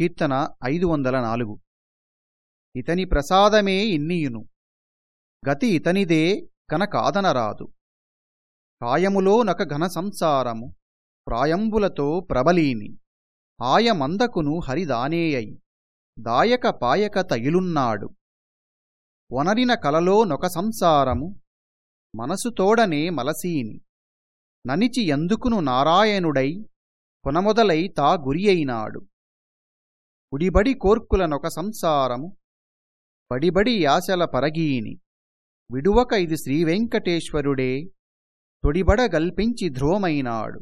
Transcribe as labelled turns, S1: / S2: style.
S1: కీర్తన ఐదు వందల నాలుగు. ఇతని ప్రసాదమే ఇన్నియును. గతి ఇతనిదే కనకాదనరాదు. కాయములో నక ఘన సంసారము ప్రాయంబులతో ప్రబలీని. ఆయమందకును హరిదానేయై దాయక పాయక తగిలున్నాడు వనరిన కలలో నొక సంసారము మనసుతోడనే మలసీని. ననిచి ఎందుకును నారాయణుడై కొనమొదలై తా గురియైనాడు. ఉడిబడి కోర్కులనొక సంసారము బడిబడి యాశల పరగీని. విడువక ఇది శ్రీవెంకటేశ్వరుడే తొడిబడ గల్పించి ధ్రువమైనాడు.